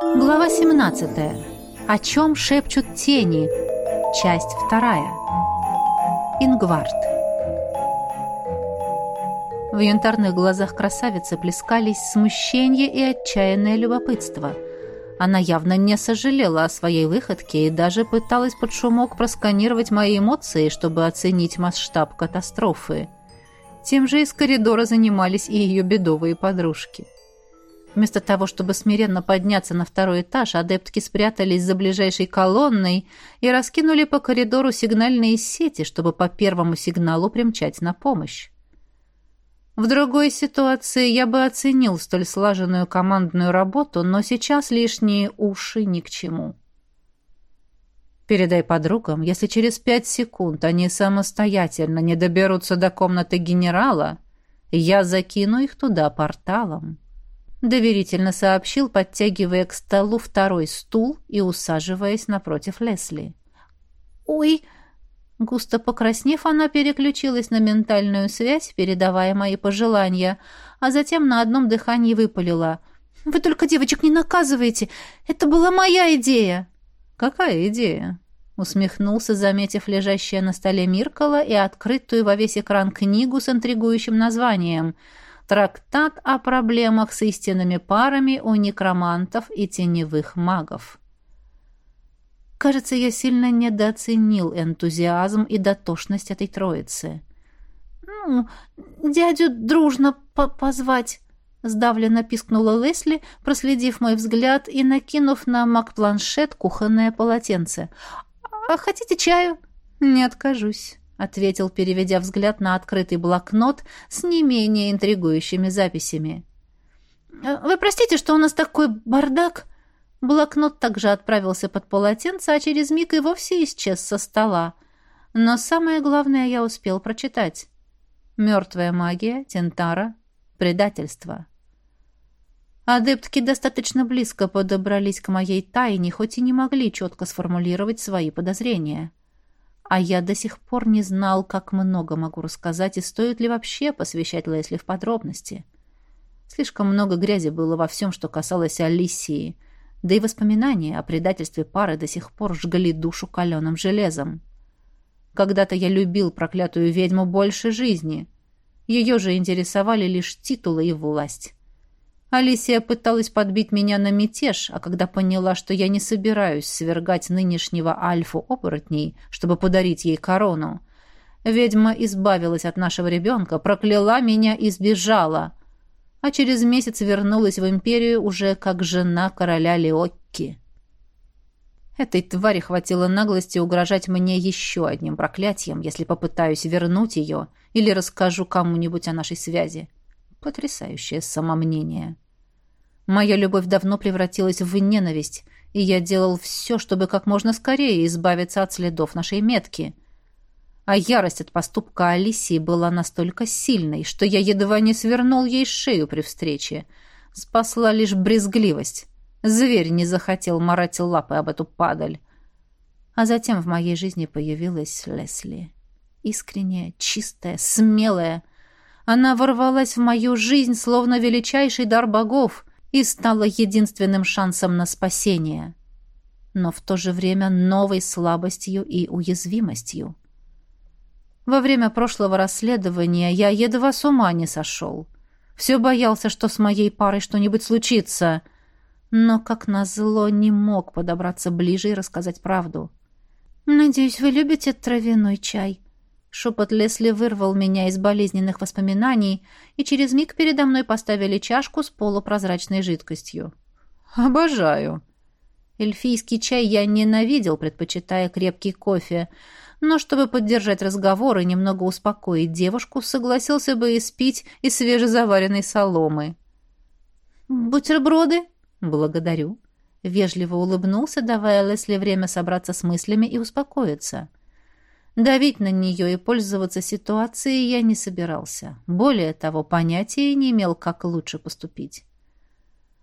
Глава 17. О чем шепчут тени? Часть вторая. Ингвард. В янтарных глазах красавицы плескались смущение и отчаянное любопытство. Она явно не сожалела о своей выходке и даже пыталась под шумок просканировать мои эмоции, чтобы оценить масштаб катастрофы. Тем же из коридора занимались и ее бедовые подружки. Вместо того, чтобы смиренно подняться на второй этаж, адептки спрятались за ближайшей колонной и раскинули по коридору сигнальные сети, чтобы по первому сигналу примчать на помощь. В другой ситуации я бы оценил столь слаженную командную работу, но сейчас лишние уши ни к чему. Передай подругам, если через пять секунд они самостоятельно не доберутся до комнаты генерала, я закину их туда порталом. Доверительно сообщил, подтягивая к столу второй стул и усаживаясь напротив Лесли. «Ой!» Густо покраснев, она переключилась на ментальную связь, передавая мои пожелания, а затем на одном дыхании выпалила. «Вы только девочек не наказываете! Это была моя идея!» «Какая идея?» Усмехнулся, заметив лежащее на столе Миркала и открытую во весь экран книгу с интригующим названием «Трактат о проблемах с истинными парами у некромантов и теневых магов». Кажется, я сильно недооценил энтузиазм и дотошность этой троицы. «Ну, дядю дружно по позвать», — сдавленно пискнула Лесли, проследив мой взгляд и накинув на маг-планшет кухонное полотенце. «А хотите чаю?» «Не откажусь», — ответил, переведя взгляд на открытый блокнот с не менее интригующими записями. «Вы простите, что у нас такой бардак?» Блокнот также отправился под полотенце, а через миг и вовсе исчез со стола. Но самое главное я успел прочитать. Мертвая магия, Тентара, предательство. Адептки достаточно близко подобрались к моей тайне, хоть и не могли четко сформулировать свои подозрения. А я до сих пор не знал, как много могу рассказать и стоит ли вообще посвящать Лесли в подробности. Слишком много грязи было во всем, что касалось Алисии — да и воспоминания о предательстве пары до сих пор жгли душу каленым железом. Когда-то я любил проклятую ведьму больше жизни. Ее же интересовали лишь титулы и власть. Алисия пыталась подбить меня на мятеж, а когда поняла, что я не собираюсь свергать нынешнего альфу-оборотней, чтобы подарить ей корону, ведьма избавилась от нашего ребенка, прокляла меня и сбежала — а через месяц вернулась в империю уже как жена короля Леокки. Этой твари хватило наглости угрожать мне еще одним проклятием, если попытаюсь вернуть ее или расскажу кому-нибудь о нашей связи. Потрясающее самомнение. Моя любовь давно превратилась в ненависть, и я делал все, чтобы как можно скорее избавиться от следов нашей метки — а ярость от поступка Алисии была настолько сильной, что я едва не свернул ей шею при встрече. Спасла лишь брезгливость. Зверь не захотел марать лапы об эту падаль. А затем в моей жизни появилась Лесли. Искренняя, чистая, смелая. Она ворвалась в мою жизнь, словно величайший дар богов, и стала единственным шансом на спасение. Но в то же время новой слабостью и уязвимостью. Во время прошлого расследования я едва с ума не сошел. Все боялся, что с моей парой что-нибудь случится. Но, как назло, не мог подобраться ближе и рассказать правду. «Надеюсь, вы любите травяной чай?» Шепот Лесли вырвал меня из болезненных воспоминаний, и через миг передо мной поставили чашку с полупрозрачной жидкостью. «Обожаю!» Эльфийский чай я ненавидел, предпочитая крепкий кофе, но чтобы поддержать разговор и немного успокоить девушку, согласился бы испить из свежезаваренной соломы. «Бутерброды?» «Благодарю». Вежливо улыбнулся, давая Лесли время собраться с мыслями и успокоиться. Давить на нее и пользоваться ситуацией я не собирался. Более того, понятия не имел, как лучше поступить.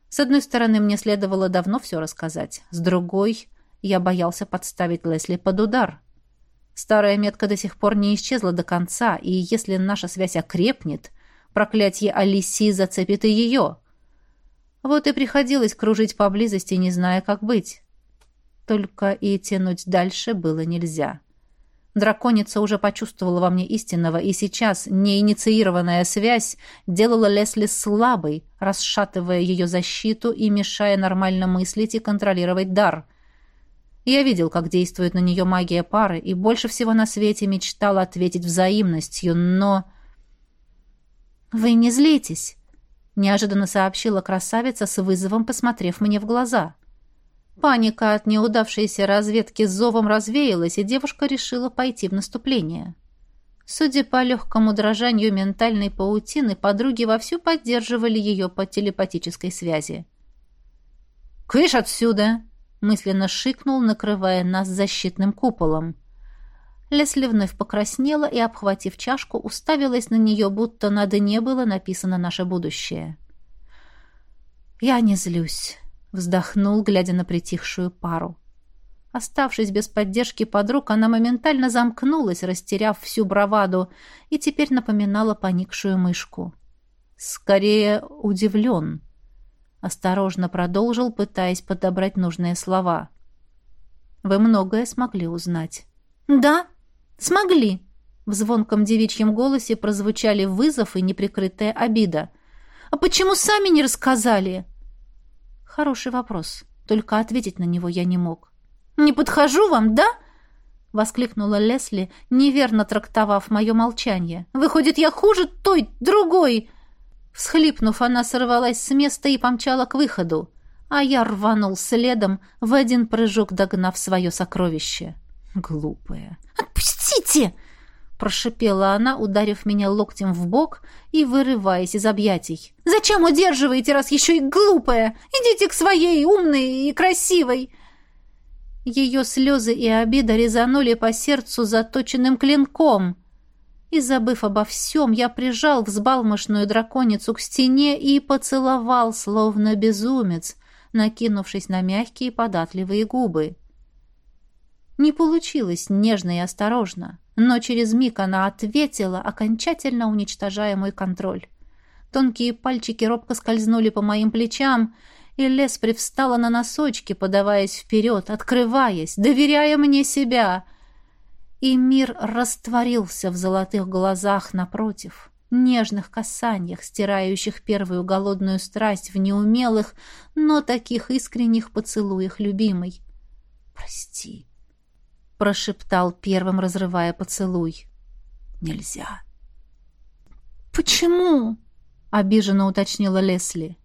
С одной стороны, мне следовало давно все рассказать. С другой, я боялся подставить Лесли под удар. Старая метка до сих пор не исчезла до конца, и если наша связь окрепнет, проклятие Алисии зацепит и ее. Вот и приходилось кружить поблизости, не зная, как быть. Только и тянуть дальше было нельзя. Драконица уже почувствовала во мне истинного, и сейчас неинициированная связь делала Лесли слабой, расшатывая ее защиту и мешая нормально мыслить и контролировать дар. Я видел, как действует на нее магия пары, и больше всего на свете мечтал ответить взаимностью, но... «Вы не злитесь», неожиданно сообщила красавица с вызовом, посмотрев мне в глаза. Паника от неудавшейся разведки с зовом развеялась, и девушка решила пойти в наступление. Судя по легкому дрожанию ментальной паутины, подруги вовсю поддерживали ее по телепатической связи. «Кыш отсюда!» — мысленно шикнул, накрывая нас защитным куполом. Лесли вновь покраснела и, обхватив чашку, уставилась на нее, будто на дне было написано «Наше будущее». «Я не злюсь», — вздохнул, глядя на притихшую пару. Оставшись без поддержки подруг, она моментально замкнулась, растеряв всю браваду, и теперь напоминала поникшую мышку. «Скорее удивлен», — осторожно продолжил, пытаясь подобрать нужные слова. «Вы многое смогли узнать». «Да?» «Смогли!» В звонком девичьем голосе прозвучали вызов и неприкрытая обида. «А почему сами не рассказали?» Хороший вопрос. Только ответить на него я не мог. «Не подхожу вам, да?» — воскликнула Лесли, неверно трактовав мое молчание. «Выходит, я хуже той, другой!» Всхлипнув, она сорвалась с места и помчала к выходу, а я рванул следом, в один прыжок догнав свое сокровище. Глупая. «Отпустите!» — прошипела она, ударив меня локтем в бок и вырываясь из объятий. «Зачем удерживаете, раз еще и глупая? Идите к своей умной и красивой!» Ее слезы и обида резанули по сердцу заточенным клинком. И, забыв обо всем, я прижал взбалмошную драконицу к стене и поцеловал, словно безумец, накинувшись на мягкие податливые губы. Не получилось нежно и осторожно, но через миг она ответила, окончательно уничтожая мой контроль. Тонкие пальчики робко скользнули по моим плечам, и лес привстала на носочки, подаваясь вперед, открываясь, доверяя мне себя. И мир растворился в золотых глазах напротив, нежных касаниях, стирающих первую голодную страсть в неумелых, но таких искренних поцелуях любимой. «Прости», — прошептал первым, разрывая поцелуй. «Нельзя». «Почему?» — обиженно уточнила Лесли.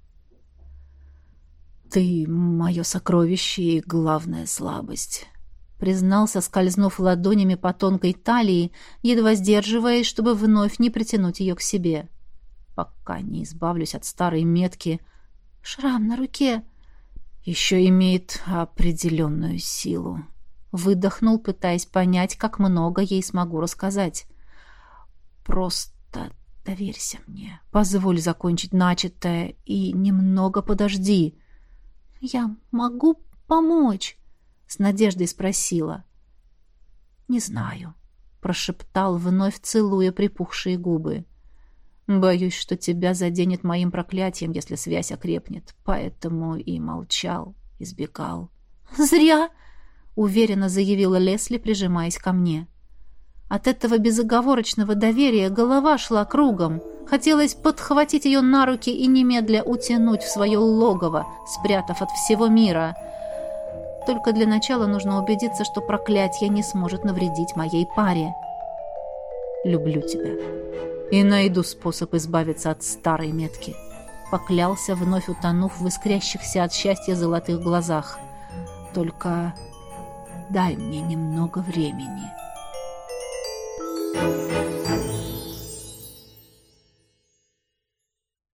«Ты — мое сокровище и главная слабость», — признался, скользнув ладонями по тонкой талии, едва сдерживаясь, чтобы вновь не притянуть ее к себе. «Пока не избавлюсь от старой метки, шрам на руке еще имеет определенную силу». Выдохнул, пытаясь понять, как много ей смогу рассказать. «Просто доверься мне. Позволь закончить начатое и немного подожди». «Я могу помочь?» — с надеждой спросила. «Не знаю», — прошептал, вновь целуя припухшие губы. «Боюсь, что тебя заденет моим проклятием, если связь окрепнет, поэтому и молчал, избегал». «Зря!» Уверенно заявила Лесли, прижимаясь ко мне. От этого безоговорочного доверия голова шла кругом. Хотелось подхватить ее на руки и немедля утянуть в свое логово, спрятав от всего мира. Только для начала нужно убедиться, что проклятие не сможет навредить моей паре. «Люблю тебя и найду способ избавиться от старой метки», поклялся, вновь утонув в искрящихся от счастья золотых глазах. «Только Дай мне немного времени. Thank you.